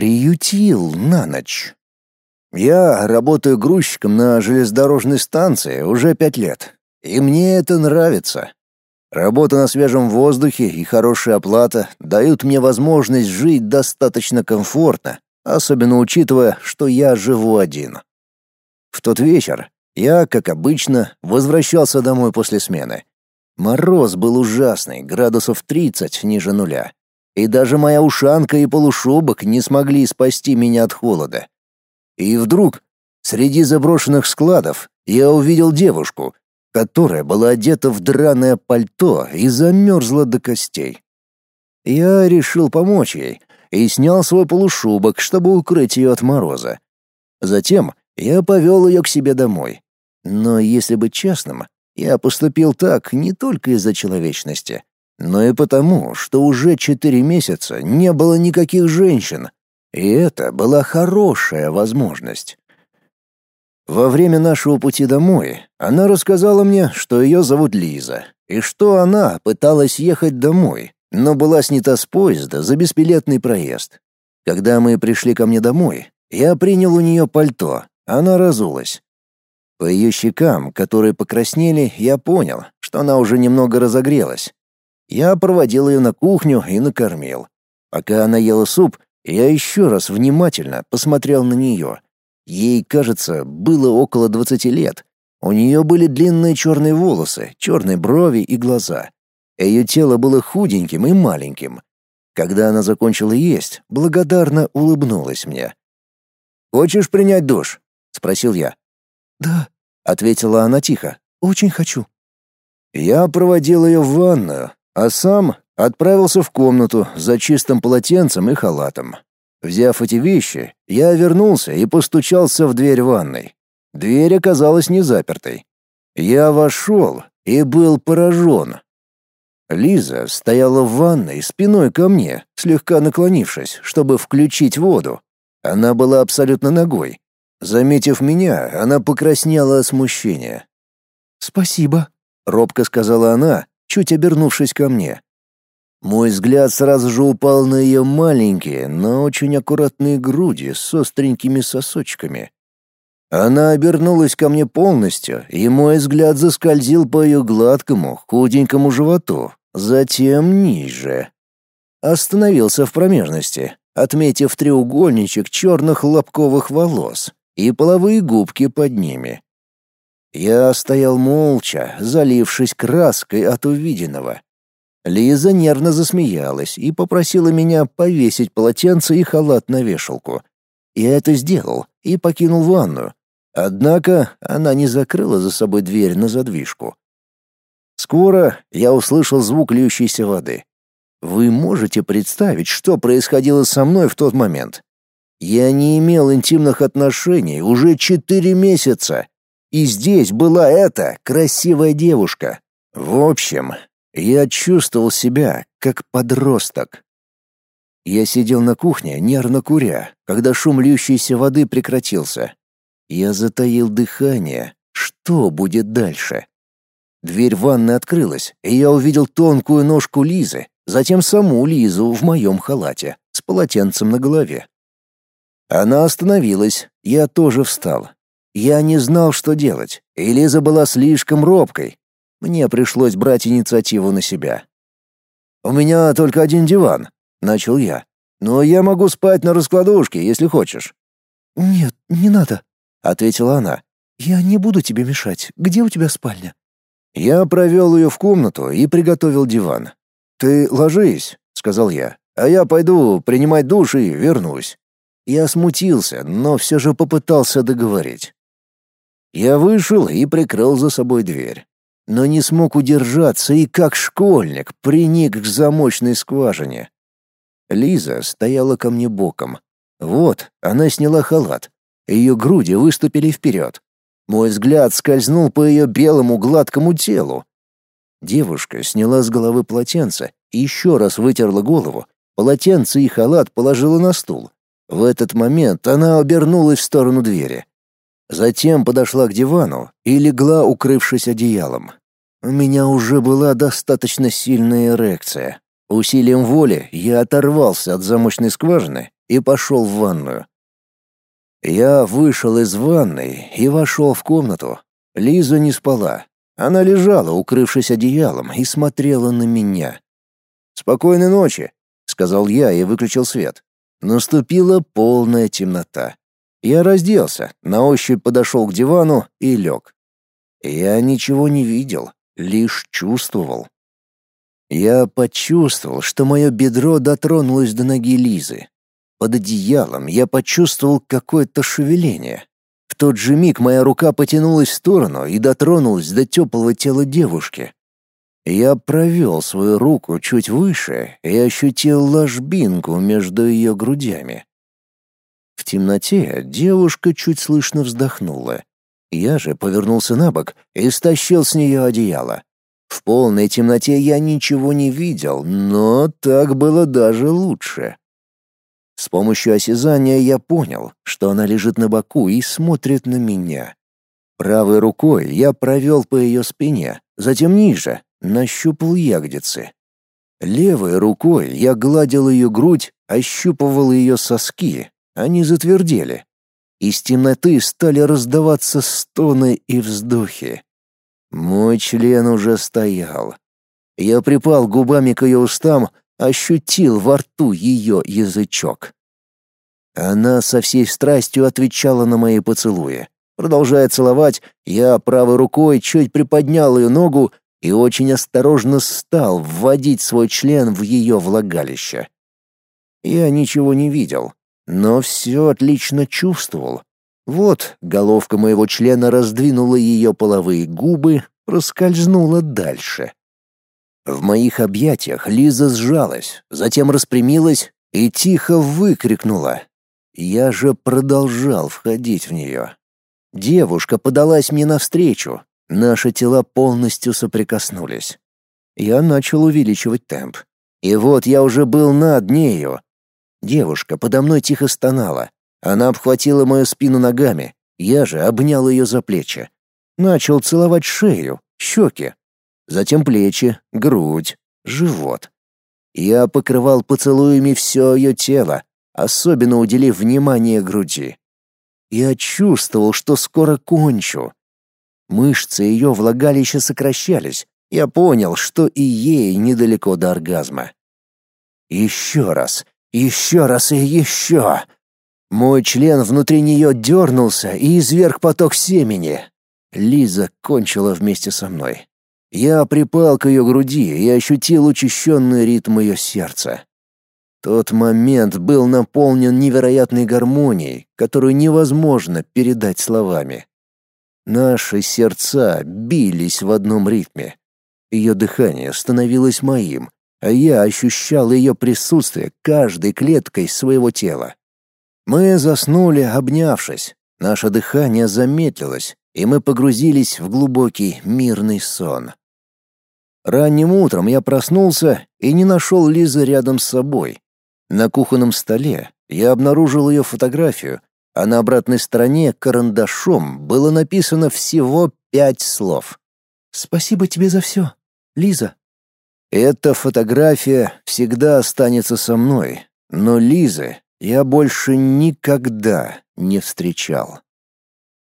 приютил на ночь. Я работаю грузчиком на железнодорожной станции уже пять лет, и мне это нравится. Работа на свежем воздухе и хорошая оплата дают мне возможность жить достаточно комфортно, особенно учитывая, что я живу один. В тот вечер я, как обычно, возвращался домой после смены. Мороз был ужасный, градусов 30 ниже нуля. И даже моя ушанка и полушубок не смогли спасти меня от холода. И вдруг, среди заброшенных складов, я увидел девушку, которая была одета в драное пальто и замерзла до костей. Я решил помочь ей и снял свой полушубок, чтобы укрыть ее от мороза. Затем я повел ее к себе домой. Но если быть честным, я поступил так не только из-за человечности, но и потому, что уже четыре месяца не было никаких женщин, и это была хорошая возможность. Во время нашего пути домой она рассказала мне, что ее зовут Лиза, и что она пыталась ехать домой, но была снята с поезда за бесбилетный проезд. Когда мы пришли ко мне домой, я принял у нее пальто, она разулась. По ее щекам, которые покраснели, я понял, что она уже немного разогрелась. Я проводил ее на кухню и накормил. Пока она ела суп, я еще раз внимательно посмотрел на нее — Ей, кажется, было около двадцати лет. У нее были длинные черные волосы, черные брови и глаза. Ее тело было худеньким и маленьким. Когда она закончила есть, благодарно улыбнулась мне. «Хочешь принять душ?» — спросил я. «Да», — ответила она тихо. «Очень хочу». Я проводил ее в ванную, а сам отправился в комнату за чистым полотенцем и халатом. Взяв эти вещи, я вернулся и постучался в дверь ванной. Дверь оказалась не запертой. Я вошел и был поражен. Лиза стояла в ванной спиной ко мне, слегка наклонившись, чтобы включить воду. Она была абсолютно ногой. Заметив меня, она покраснела от смущения. «Спасибо», — робко сказала она, чуть обернувшись ко мне. Мой взгляд сразу же упал на ее маленькие, но очень аккуратные груди с остренькими сосочками. Она обернулась ко мне полностью, и мой взгляд заскользил по ее гладкому, худенькому животу, затем ниже. Остановился в промежности, отметив треугольничек черных лобковых волос и половые губки под ними. Я стоял молча, залившись краской от увиденного. Лиза нервно засмеялась и попросила меня повесить полотенце и халат на вешалку. Я это сделал и покинул ванную. Однако она не закрыла за собой дверь на задвижку. Скоро я услышал звук льющейся воды. Вы можете представить, что происходило со мной в тот момент? Я не имел интимных отношений уже четыре месяца. И здесь была эта красивая девушка. В общем, я чувствовал себя как подросток. Я сидел на кухне, нервно куря, когда шум льющейся воды прекратился. Я затаил дыхание. Что будет дальше? Дверь ванной открылась, и я увидел тонкую ножку Лизы, затем саму Лизу в моем халате, с полотенцем на голове. Она остановилась, я тоже встал. Я не знал, что делать, и Лиза была слишком робкой, мне пришлось брать инициативу на себя. «У меня только один диван», — начал я. «Но я могу спать на раскладушке, если хочешь». «Нет, не надо», — ответила она. «Я не буду тебе мешать. Где у тебя спальня?» Я провел ее в комнату и приготовил диван. «Ты ложись», — сказал я, — «а я пойду принимать душ и вернусь». Я смутился, но все же попытался договорить. Я вышел и прикрыл за собой дверь но не смог удержаться и, как школьник, приник к замочной скважине. Лиза стояла ко мне боком. Вот, она сняла халат. Ее груди выступили вперед. Мой взгляд скользнул по ее белому гладкому телу. Девушка сняла с головы полотенце и еще раз вытерла голову. Полотенце и халат положила на стул. В этот момент она обернулась в сторону двери. Затем подошла к дивану и легла, укрывшись одеялом. У меня уже была достаточно сильная эрекция. Усилием воли я оторвался от замочной скважины и пошел в ванную. Я вышел из ванной и вошел в комнату. Лиза не спала. Она лежала, укрывшись одеялом, и смотрела на меня. «Спокойной ночи», — сказал я и выключил свет. Наступила полная темнота. Я разделся, на ощупь подошел к дивану и лег. Я ничего не видел, лишь чувствовал. Я почувствовал, что мое бедро дотронулось до ноги Лизы. Под одеялом я почувствовал какое-то шевеление. В тот же миг моя рука потянулась в сторону и дотронулась до теплого тела девушки. Я провел свою руку чуть выше и ощутил ложбинку между ее грудями. В темноте девушка чуть слышно вздохнула. Я же повернулся на бок и стащил с нее одеяло. В полной темноте я ничего не видел, но так было даже лучше. С помощью осязания я понял, что она лежит на боку и смотрит на меня. Правой рукой я провел по ее спине, затем ниже, нащупал ягодицы. Левой рукой я гладил ее грудь, ощупывал ее соски, они затвердели. Из темноты стали раздаваться стоны и вздохи. Мой член уже стоял. Я припал губами к ее устам, ощутил во рту ее язычок. Она со всей страстью отвечала на мои поцелуи. Продолжая целовать, я правой рукой чуть приподнял ее ногу и очень осторожно стал вводить свой член в ее влагалище. Я ничего не видел, но все отлично чувствовал. Вот головка моего члена раздвинула ее половые губы, проскользнула дальше. В моих объятиях Лиза сжалась, затем распрямилась и тихо выкрикнула. Я же продолжал входить в нее. Девушка подалась мне навстречу, наши тела полностью соприкоснулись. Я начал увеличивать темп. И вот я уже был над нею, Девушка подо мной тихо стонала. Она обхватила мою спину ногами, я же обнял ее за плечи. Начал целовать шею, щеки, затем плечи, грудь, живот. Я покрывал поцелуями все ее тело, особенно уделив внимание груди. Я чувствовал, что скоро кончу. Мышцы ее влагалища сокращались. Я понял, что и ей недалеко до оргазма. Еще раз, еще раз и еще. Мой член внутри нее дернулся и изверг поток семени. Лиза кончила вместе со мной. Я припал к ее груди и ощутил учащенный ритм ее сердца. Тот момент был наполнен невероятной гармонией, которую невозможно передать словами. Наши сердца бились в одном ритме. Ее дыхание становилось моим, а я ощущал ее присутствие каждой клеткой своего тела. Мы заснули, обнявшись, наше дыхание замедлилось, и мы погрузились в глубокий мирный сон. Ранним утром я проснулся и не нашел Лизы рядом с собой. На кухонном столе я обнаружил ее фотографию, а на обратной стороне карандашом было написано всего пять слов. «Спасибо тебе за все, Лиза». Эта фотография всегда останется со мной, но Лизы я больше никогда не встречал.